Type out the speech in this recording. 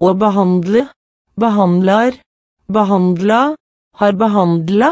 Å behandle, behandler, behandla, har behandla.